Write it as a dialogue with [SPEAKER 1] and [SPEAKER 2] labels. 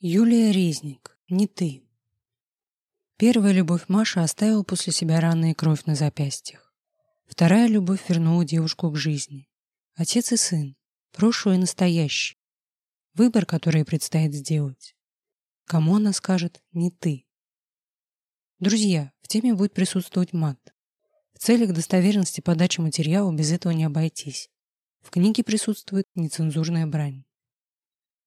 [SPEAKER 1] Юлия Резник. Не ты. Первая любовь Маши оставила после себя раны и кровь на запястьях. Вторая любовь вернула девушку к жизни. Отец и сын. Прошлое и настоящее. Выбор, который предстоит сделать. Кому она скажет «не ты». Друзья, в теме будет присутствовать мат. В целях достоверности подачи материала без этого не обойтись. В книге присутствует нецензурная брань.